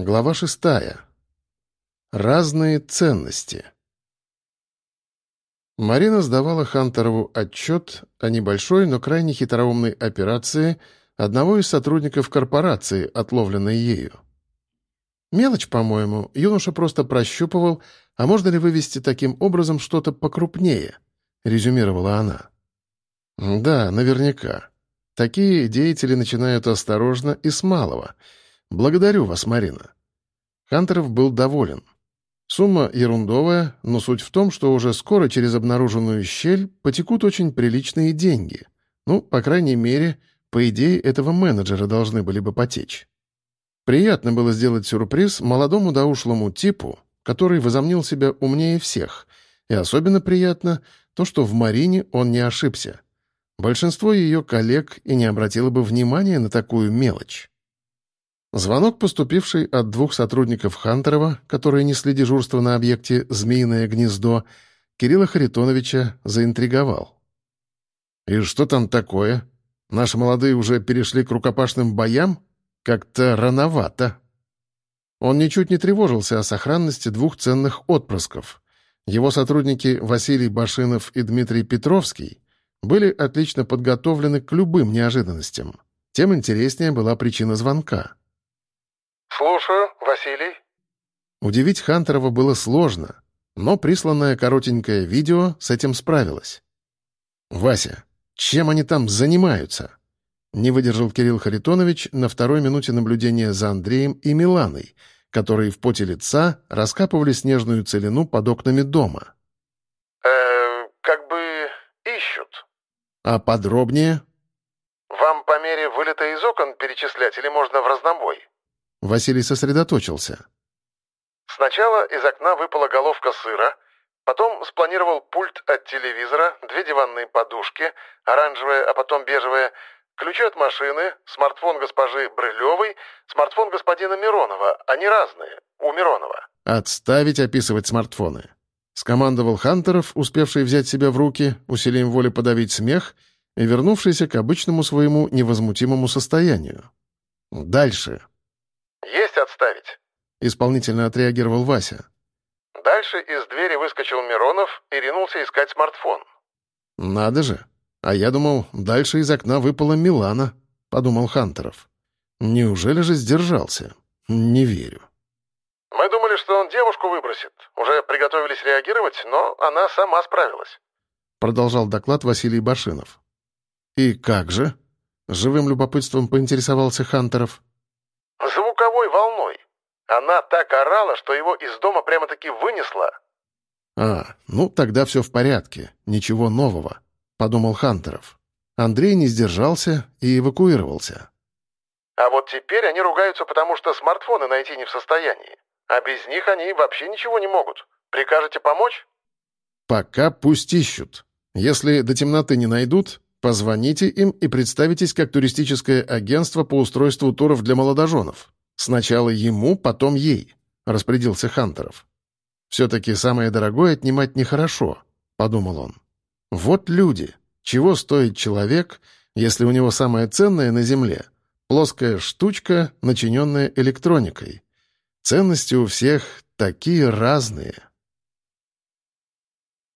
Глава шестая. Разные ценности. Марина сдавала Хантерову отчет о небольшой, но крайне хитроумной операции одного из сотрудников корпорации, отловленной ею. «Мелочь, по-моему, юноша просто прощупывал, а можно ли вывести таким образом что-то покрупнее?» — резюмировала она. «Да, наверняка. Такие деятели начинают осторожно и с малого. Благодарю вас, Марина». Хантеров был доволен. Сумма ерундовая, но суть в том, что уже скоро через обнаруженную щель потекут очень приличные деньги. Ну, по крайней мере, по идее, этого менеджера должны были бы потечь. Приятно было сделать сюрприз молодому да ушлому типу, который возомнил себя умнее всех, и особенно приятно то, что в Марине он не ошибся. Большинство ее коллег и не обратило бы внимания на такую мелочь. Звонок, поступивший от двух сотрудников Хантерова, которые несли дежурство на объекте «Змеиное гнездо», Кирилла Харитоновича заинтриговал. «И что там такое? Наши молодые уже перешли к рукопашным боям? Как-то рановато». Он ничуть не тревожился о сохранности двух ценных отпрысков. Его сотрудники Василий Башинов и Дмитрий Петровский были отлично подготовлены к любым неожиданностям. Тем интереснее была причина звонка. «Слушаю, Василий». Удивить Хантерова было сложно, но присланное коротенькое видео с этим справилось. «Вася, чем они там занимаются?» Не выдержал Кирилл Харитонович на второй минуте наблюдения за Андреем и Миланой, которые в поте лица раскапывали снежную целину под окнами дома. «Э, как бы ищут». «А подробнее?» «Вам по мере вылета из окон перечислять или можно в разнобой?» Василий сосредоточился. Сначала из окна выпала головка сыра, потом спланировал пульт от телевизора, две диванные подушки, оранжевая, а потом бежевая, ключи от машины, смартфон госпожи Брылевой, смартфон господина Миронова. Они разные, у Миронова. «Отставить описывать смартфоны», — скомандовал Хантеров, успевший взять себя в руки, усилием воли подавить смех и вернувшийся к обычному своему невозмутимому состоянию. «Дальше», «Есть отставить», — исполнительно отреагировал Вася. Дальше из двери выскочил Миронов и ринулся искать смартфон. «Надо же! А я думал, дальше из окна выпала Милана», — подумал Хантеров. «Неужели же сдержался? Не верю». «Мы думали, что он девушку выбросит. Уже приготовились реагировать, но она сама справилась», — продолжал доклад Василий Башинов. «И как же?» — живым любопытством поинтересовался Хантеров. Звуковой волной. Она так орала, что его из дома прямо-таки вынесла. «А, ну тогда все в порядке, ничего нового», — подумал Хантеров. Андрей не сдержался и эвакуировался. А вот теперь они ругаются, потому что смартфоны найти не в состоянии. А без них они вообще ничего не могут. Прикажете помочь? Пока пусть ищут. Если до темноты не найдут, Позвоните им и представитесь как туристическое агентство по устройству туров для молодоженов. Сначала ему, потом ей», — распорядился Хантеров. «Все-таки самое дорогое отнимать нехорошо», — подумал он. «Вот люди. Чего стоит человек, если у него самое ценное на Земле — плоская штучка, начиненная электроникой? Ценности у всех такие разные».